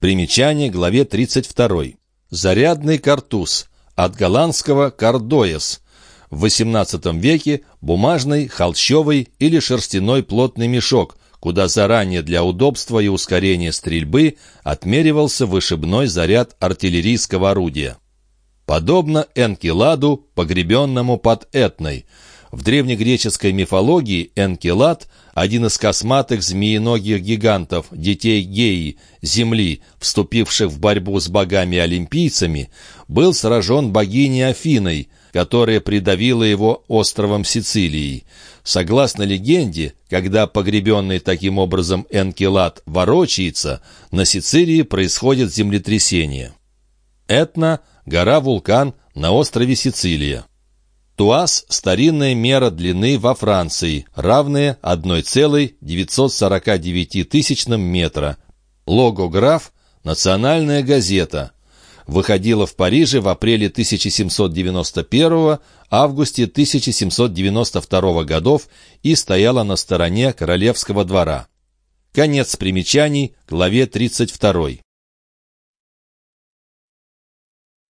Примечание главе 32. Зарядный картуз. От голландского «кардоес». В XVIII веке бумажный, холщовый или шерстяной плотный мешок, куда заранее для удобства и ускорения стрельбы отмеривался вышибной заряд артиллерийского орудия. Подобно Энкиладу, погребенному под Этной – в древнегреческой мифологии Энкелад, один из косматых змеиногих гигантов, детей Геи, Земли, вступивших в борьбу с богами-олимпийцами, был сражен богиней Афиной, которая придавила его островом Сицилии. Согласно легенде, когда погребенный таким образом Энкелад ворочается, на Сицилии происходит землетрясение. Этна – гора-вулкан на острове Сицилия. Туаз – старинная мера длины во Франции, равная 1,949 тысячным метра. Логограф – национальная газета. Выходила в Париже в апреле 1791 августе 1792 годов и стояла на стороне королевского двора. Конец примечаний, главе 32.